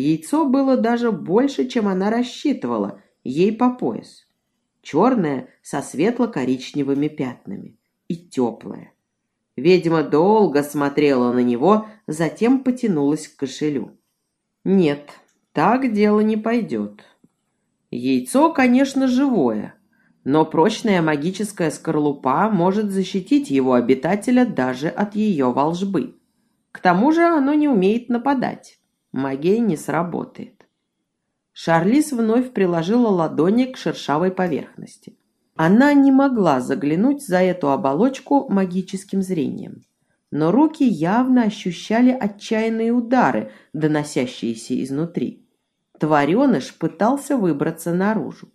Яйцо было даже больше, чем она рассчитывала, ей по пояс. Черное со светло-коричневыми пятнами и теплое. Ведьма долго смотрела на него, затем потянулась к кошелю. Нет, так дело не пойдет. Яйцо, конечно, живое, но прочная магическая скорлупа может защитить его обитателя даже от ее волжбы. К тому же оно не умеет нападать. Магия не сработает. Шарлиз вновь приложила ладони к шершавой поверхности. Она не могла заглянуть за эту оболочку магическим зрением. Но руки явно ощущали отчаянные удары, доносящиеся изнутри. Твареныш пытался выбраться наружу.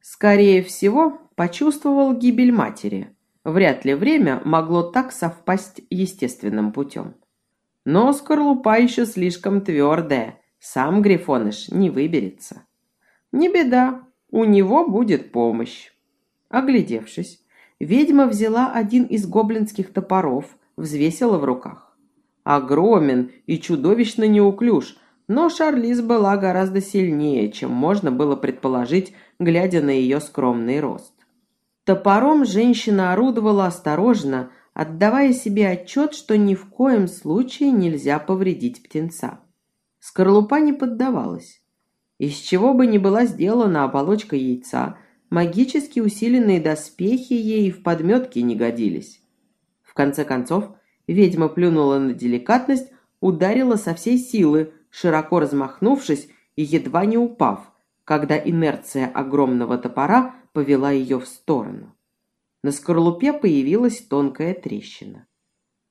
Скорее всего, почувствовал гибель матери. Вряд ли время могло так совпасть естественным путем. Но скорлупа еще слишком твердая, сам Грифоныш не выберется. Не беда, у него будет помощь. Оглядевшись, ведьма взяла один из гоблинских топоров, взвесила в руках. Огромен и чудовищно неуклюж, но Шарлиз была гораздо сильнее, чем можно было предположить, глядя на ее скромный рост. Топором женщина орудовала осторожно, отдавая себе отчет, что ни в коем случае нельзя повредить птенца. Скорлупа не поддавалась. Из чего бы ни была сделана оболочка яйца, магически усиленные доспехи ей в подметке не годились. В конце концов, ведьма плюнула на деликатность, ударила со всей силы, широко размахнувшись и едва не упав, когда инерция огромного топора повела ее в сторону. На скорлупе появилась тонкая трещина.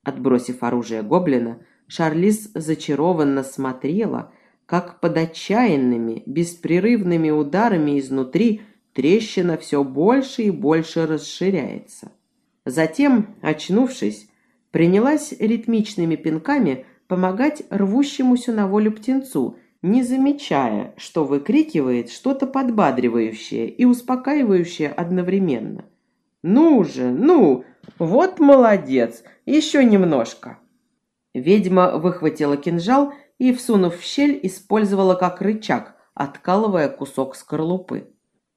Отбросив оружие гоблина, Шарлиз зачарованно смотрела, как под отчаянными, беспрерывными ударами изнутри трещина все больше и больше расширяется. Затем, очнувшись, принялась ритмичными пинками помогать рвущемуся на волю птенцу, не замечая, что выкрикивает что-то подбадривающее и успокаивающее одновременно. «Ну же, ну! Вот молодец! Еще немножко!» Ведьма выхватила кинжал и, всунув в щель, использовала как рычаг, откалывая кусок скорлупы.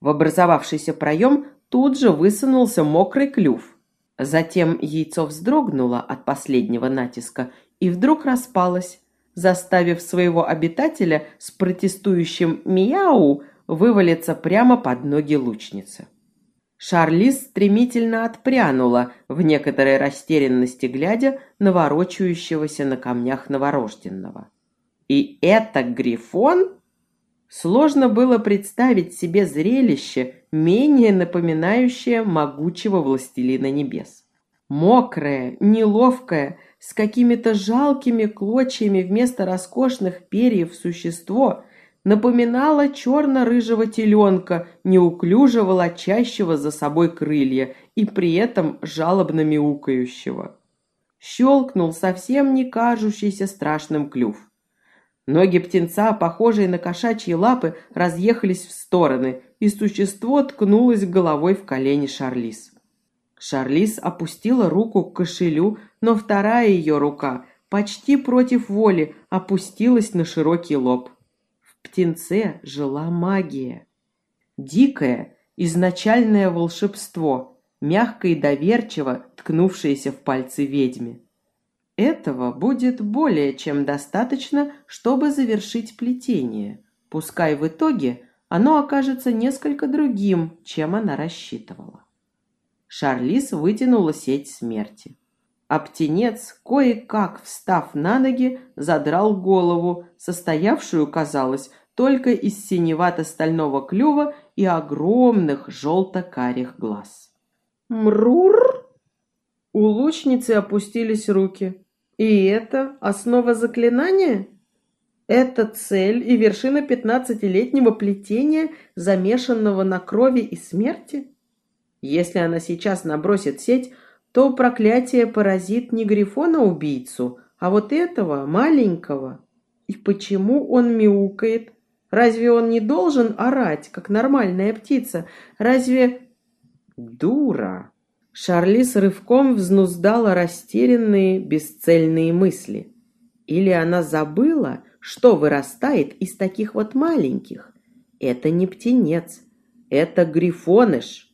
В образовавшийся проем тут же высунулся мокрый клюв. Затем яйцо вздрогнуло от последнего натиска и вдруг распалась, заставив своего обитателя с протестующим «мяу» вывалиться прямо под ноги лучницы. Шарлиз стремительно отпрянула, в некоторой растерянности глядя на ворочающегося на камнях новорожденного. «И это Грифон?» Сложно было представить себе зрелище, менее напоминающее могучего властелина небес. Мокрое, неловкое, с какими-то жалкими клочьями вместо роскошных перьев существо напоминало черно-рыжего теленка, неуклюже волочащего за собой крылья и при этом жалобно мяукающего. Щелкнул совсем не кажущийся страшным клюв. Ноги птенца, похожие на кошачьи лапы, разъехались в стороны, и существо ткнулось головой в колени Шарлиз. Шарлиз опустила руку к кошелю, но вторая ее рука, почти против воли, опустилась на широкий лоб. Птенце жила магия. Дикое, изначальное волшебство, мягко и доверчиво ткнувшееся в пальцы ведьме. Этого будет более чем достаточно, чтобы завершить плетение, пускай в итоге оно окажется несколько другим, чем она рассчитывала. Шарлиз вытянула сеть смерти. А птенец, кое-как встав на ноги, задрал голову, состоявшую, казалось, только из синевато-стального клюва и огромных желто-карих глаз. «Мрур!» У лучницы опустились руки. «И это основа заклинания?» Это цель и вершина пятнадцатилетнего плетения, замешанного на крови и смерти? Если она сейчас набросит сеть, то проклятие поразит не Грифона-убийцу, а вот этого, маленького. И почему он мяукает? Разве он не должен орать, как нормальная птица? Разве... Дура! Шарлиз рывком взнуздала растерянные, бесцельные мысли. Или она забыла, что вырастает из таких вот маленьких. Это не птенец, это грифоныш.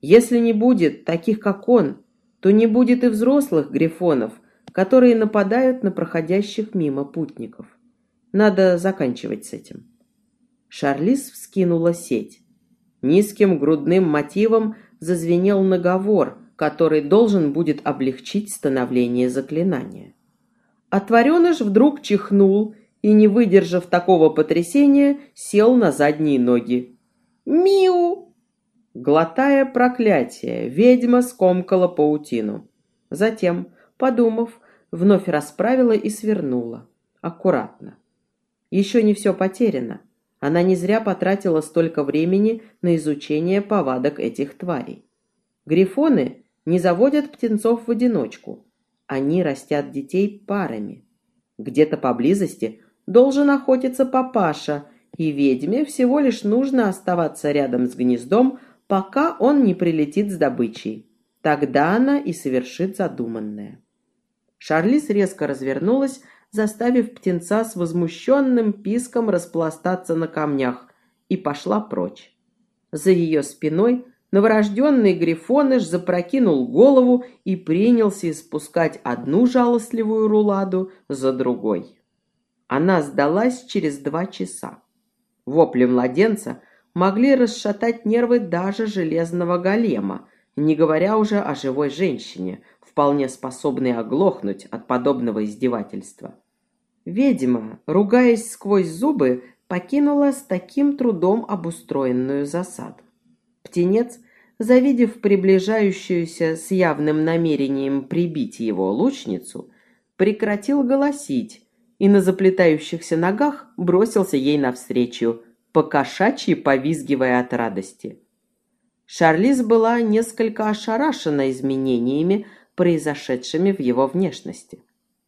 Если не будет таких, как он, то не будет и взрослых грифонов, которые нападают на проходящих мимо путников. Надо заканчивать с этим. Шарлиз вскинула сеть. Низким грудным мотивом зазвенел наговор, который должен будет облегчить становление заклинания. Отвореныш вдруг чихнул и, не выдержав такого потрясения, сел на задние ноги. «Миу!» Глотая проклятие, ведьма скомкала паутину. Затем, подумав, вновь расправила и свернула. Аккуратно. Еще не все потеряно. Она не зря потратила столько времени на изучение повадок этих тварей. Грифоны не заводят птенцов в одиночку. Они растят детей парами. Где-то поблизости должен охотиться папаша, и ведьме всего лишь нужно оставаться рядом с гнездом, пока он не прилетит с добычей. Тогда она и совершит задуманное. Шарлиз резко развернулась, заставив птенца с возмущенным писком распластаться на камнях, и пошла прочь. За ее спиной новорожденный грифоныш запрокинул голову и принялся испускать одну жалостливую руладу за другой. Она сдалась через два часа. Вопли младенца могли расшатать нервы даже железного голема, не говоря уже о живой женщине, вполне способной оглохнуть от подобного издевательства. Ведьма, ругаясь сквозь зубы, покинула с таким трудом обустроенную засаду. Птенец, завидев приближающуюся с явным намерением прибить его лучницу, прекратил голосить и на заплетающихся ногах бросился ей навстречу, покошачьи повизгивая от радости. Шарлиз была несколько ошарашена изменениями, произошедшими в его внешности.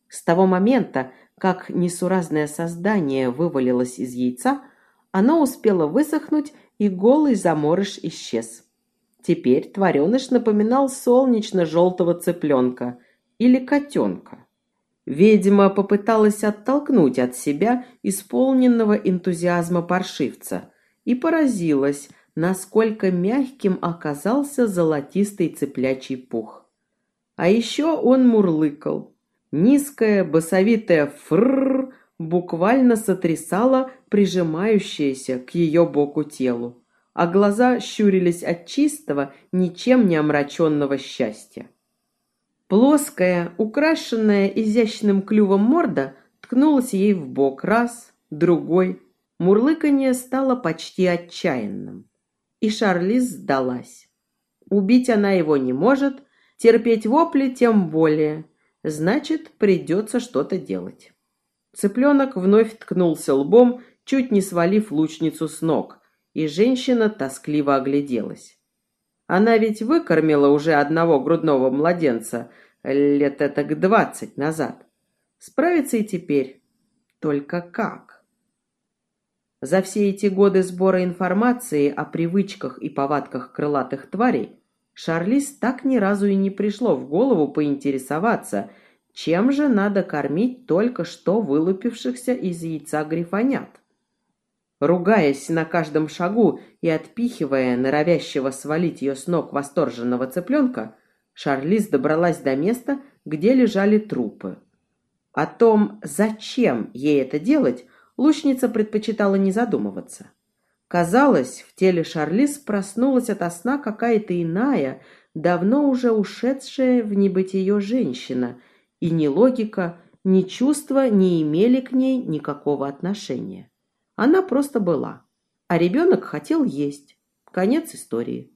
С того момента, как несуразное создание вывалилось из яйца, оно успело высохнуть, и голый заморыш исчез. Теперь твареныш напоминал солнечно-желтого цыпленка или котенка. Ведьма попыталась оттолкнуть от себя исполненного энтузиазма паршивца и поразилась, насколько мягким оказался золотистый цыплячий пух. А еще он мурлыкал. Низкое басовитое «фрррр» буквально сотрясало прижимающееся к ее боку телу, а глаза щурились от чистого, ничем не омраченного счастья. Плоская, украшенная изящным клювом морда ткнулась ей в бок раз, другой. Мурлыканье стало почти отчаянным. И Шарлиз сдалась. Убить она его не может, терпеть вопли тем более. Значит, придется что-то делать. Цыпленок вновь ткнулся лбом, чуть не свалив лучницу с ног, и женщина тоскливо огляделась. Она ведь выкормила уже одного грудного младенца лет это к двадцать назад. Справится и теперь. Только как? За все эти годы сбора информации о привычках и повадках крылатых тварей Шарлиз так ни разу и не пришло в голову поинтересоваться, чем же надо кормить только что вылупившихся из яйца грифонят. Ругаясь на каждом шагу и отпихивая норовящего свалить ее с ног восторженного цыпленка, Шарлиз добралась до места, где лежали трупы. О том, зачем ей это делать, лучница предпочитала не задумываться. Казалось, в теле Шарлиз проснулась ото сна какая-то иная, давно уже ушедшая в небытие женщина, и ни логика, ни чувства не имели к ней никакого отношения. Она просто была. А ребенок хотел есть. Конец истории.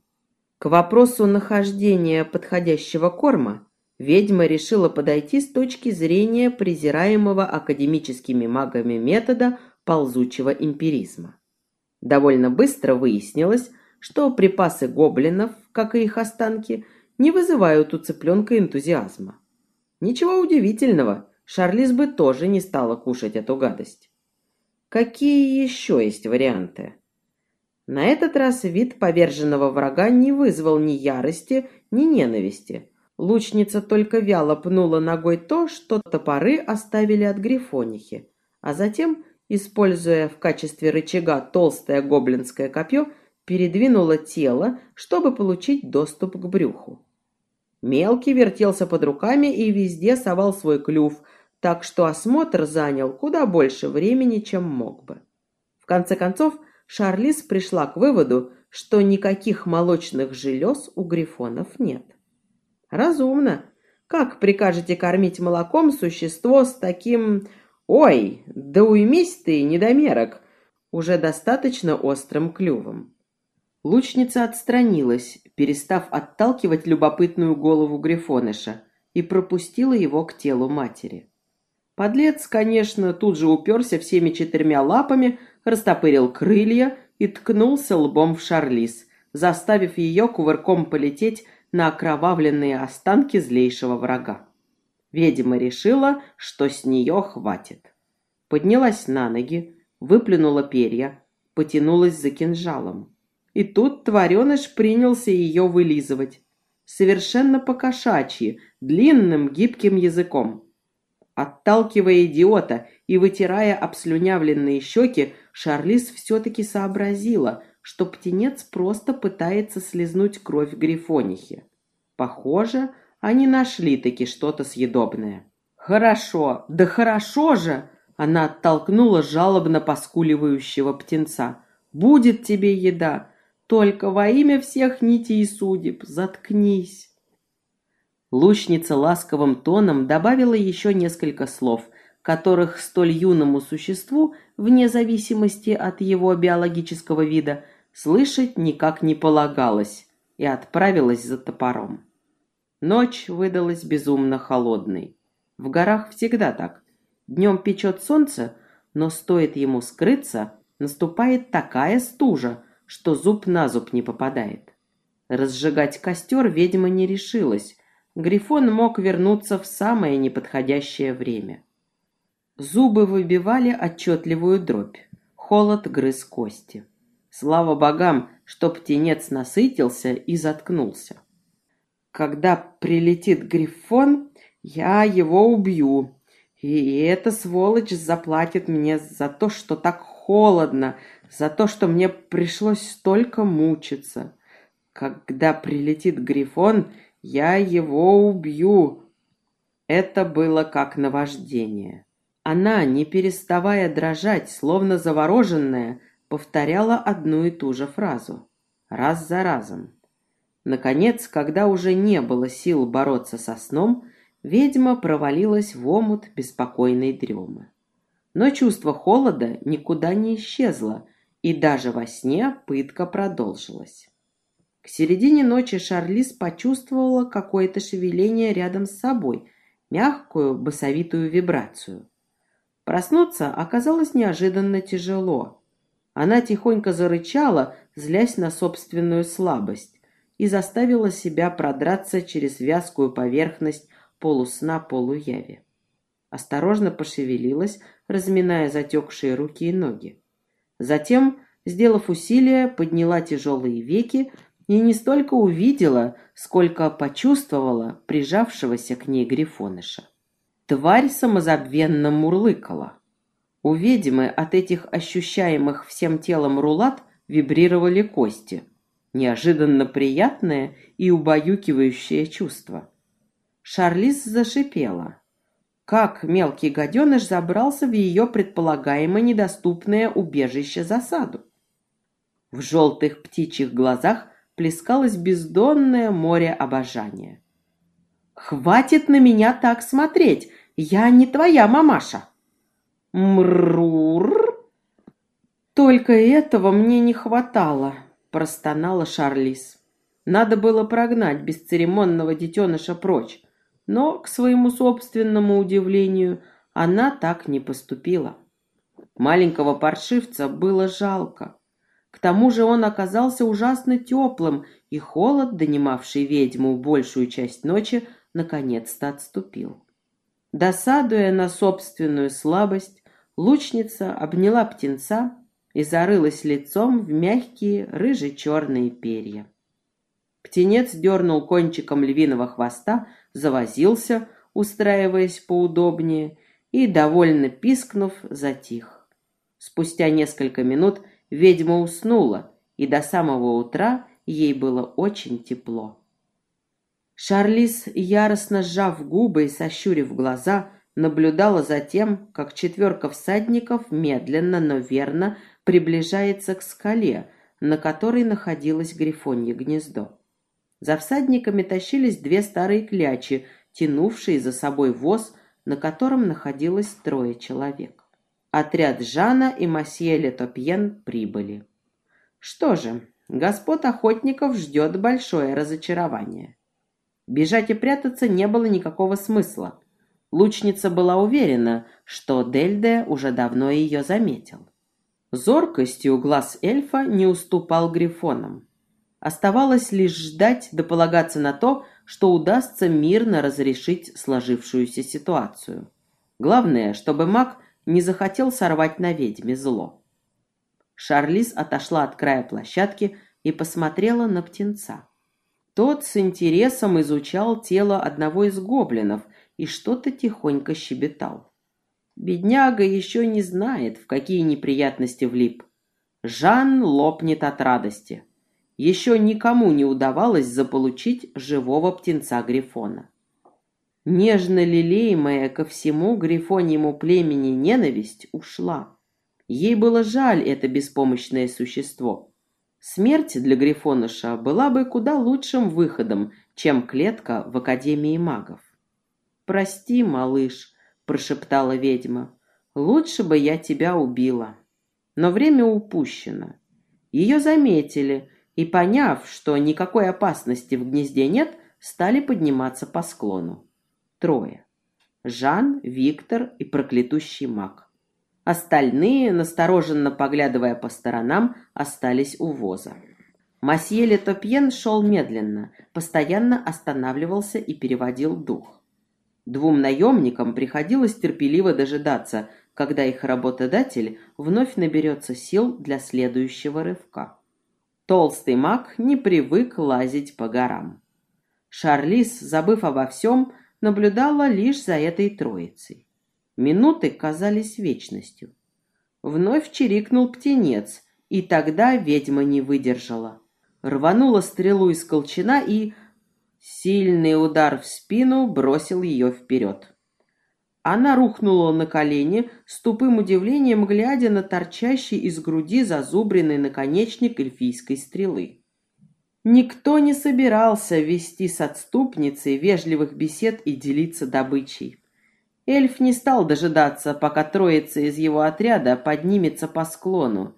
К вопросу нахождения подходящего корма ведьма решила подойти с точки зрения презираемого академическими магами метода ползучего эмпиризма. Довольно быстро выяснилось, что припасы гоблинов, как и их останки, не вызывают у цыпленка энтузиазма. Ничего удивительного, Шарлиз бы тоже не стала кушать эту гадость. Какие еще есть варианты? На этот раз вид поверженного врага не вызвал ни ярости, ни ненависти. Лучница только вяло пнула ногой то, что топоры оставили от грифонихи, а затем, используя в качестве рычага толстое гоблинское копье, передвинула тело, чтобы получить доступ к брюху. Мелкий вертелся под руками и везде совал свой клюв, так что осмотр занял куда больше времени, чем мог бы. В конце концов, Шарлиз пришла к выводу, что никаких молочных желез у грифонов нет. Разумно. Как прикажете кормить молоком существо с таким... Ой, да уймись ты, недомерок! Уже достаточно острым клювом. Лучница отстранилась, перестав отталкивать любопытную голову Грифоныша, и пропустила его к телу матери. Подлец, конечно, тут же уперся всеми четырьмя лапами, растопырил крылья и ткнулся лбом в Шарлиз, заставив ее кувырком полететь на окровавленные останки злейшего врага. Ведьма решила, что с нее хватит. Поднялась на ноги, выплюнула перья, потянулась за кинжалом. И тут твареныш принялся ее вылизывать. Совершенно по-кошачьи, длинным гибким языком. Отталкивая идиота и вытирая обслюнявленные щеки, Шарлиз все-таки сообразила, что птенец просто пытается слезнуть кровь Грифонихи. Похоже, они нашли таки что-то съедобное. «Хорошо, да хорошо же!» Она оттолкнула жалобно поскуливающего птенца. «Будет тебе еда! Только во имя всех нитей и судеб заткнись!» Лучница ласковым тоном добавила еще несколько слов, которых столь юному существу, вне зависимости от его биологического вида, слышать никак не полагалось, и отправилась за топором. Ночь выдалась безумно холодной. В горах всегда так. Днем печет солнце, но стоит ему скрыться, наступает такая стужа, что зуб на зуб не попадает. Разжигать костер ведьма не решилась. Грифон мог вернуться в самое неподходящее время. Зубы выбивали отчетливую дробь. Холод грыз кости. Слава богам, что птенец насытился и заткнулся. Когда прилетит Грифон, я его убью. И эта сволочь заплатит мне за то, что так холодно, за то, что мне пришлось столько мучиться. Когда прилетит Грифон, я его убью. Это было как наваждение. Она, не переставая дрожать, словно завороженная, повторяла одну и ту же фразу. Раз за разом. Наконец, когда уже не было сил бороться со сном, ведьма провалилась в омут беспокойной дремы. Но чувство холода никуда не исчезло, и даже во сне пытка продолжилась. К середине ночи Шарлиз почувствовала какое-то шевеление рядом с собой, мягкую басовитую вибрацию. Проснуться оказалось неожиданно тяжело. Она тихонько зарычала, злясь на собственную слабость, и заставила себя продраться через вязкую поверхность полусна-полуяви. Осторожно пошевелилась, разминая затекшие руки и ноги. Затем, сделав усилие, подняла тяжелые веки и не столько увидела, сколько почувствовала прижавшегося к ней грифоныша. Тварь самозабвенно мурлыкала. У ведьмы от этих ощущаемых всем телом рулат вибрировали кости. Неожиданно приятное и убаюкивающее чувство. Шарлиз зашипела. Как мелкий гаденыш забрался в ее предполагаемо недоступное убежище-засаду? В желтых птичьих глазах плескалось бездонное море обожания. «Хватит на меня так смотреть! Я не твоя мамаша!» «Мрур!» «Только этого мне не хватало!» – простонала Шарлиз. Надо было прогнать бесцеремонного детеныша прочь, но, к своему собственному удивлению, она так не поступила. Маленького паршивца было жалко. К тому же он оказался ужасно теплым, и холод, донимавший ведьму большую часть ночи, наконец-то отступил. Досадуя на собственную слабость, лучница обняла птенца и зарылась лицом в мягкие рыже-черные перья. Птенец дернул кончиком львиного хвоста, завозился, устраиваясь поудобнее, и, довольно пискнув, затих. Спустя несколько минут ведьма уснула, и до самого утра ей было очень тепло. Шарлиз, яростно сжав губы и сощурив глаза, наблюдала за тем, как четверка всадников медленно, но верно приближается к скале, на которой находилось грифонье гнездо. За всадниками тащились две старые клячи, тянувшие за собой воз, на котором находилось трое человек. Отряд Жана и Масье Летопьен прибыли. Что же, господ охотников ждет большое разочарование. Бежать и прятаться не было никакого смысла. Лучница была уверена, что Дельде уже давно ее заметил. Зоркостью глаз эльфа не уступал грифонам. Оставалось лишь ждать да полагаться на то, что удастся мирно разрешить сложившуюся ситуацию. Главное, чтобы маг не захотел сорвать на ведьме зло. Шарлиз отошла от края площадки и посмотрела на птенца. Тот с интересом изучал тело одного из гоблинов и что-то тихонько щебетал. Бедняга еще не знает, в какие неприятности влип. Жан лопнет от радости. Еще никому не удавалось заполучить живого птенца Грифона. Нежно лелеемая ко всему грифоньему племени ненависть ушла. Ей было жаль это беспомощное существо. Смерть для Грифоныша была бы куда лучшим выходом, чем клетка в Академии магов. «Прости, малыш», — прошептала ведьма, — «лучше бы я тебя убила». Но время упущено. Ее заметили, и, поняв, что никакой опасности в гнезде нет, стали подниматься по склону. Трое. Жан, Виктор и проклятущий маг. Остальные, настороженно поглядывая по сторонам, остались у воза. Масье Летопьен шел медленно, постоянно останавливался и переводил дух. Двум наемникам приходилось терпеливо дожидаться, когда их работодатель вновь наберется сил для следующего рывка. Толстый маг не привык лазить по горам. Шарлиз, забыв обо всем, наблюдала лишь за этой троицей. Минуты казались вечностью. Вновь чирикнул птенец, и тогда ведьма не выдержала. Рванула стрелу из колчана и... Сильный удар в спину бросил ее вперед. Она рухнула на колени, с тупым удивлением глядя на торчащий из груди зазубренный наконечник эльфийской стрелы. Никто не собирался вести с отступницей вежливых бесед и делиться добычей. Эльф не стал дожидаться, пока троица из его отряда поднимется по склону.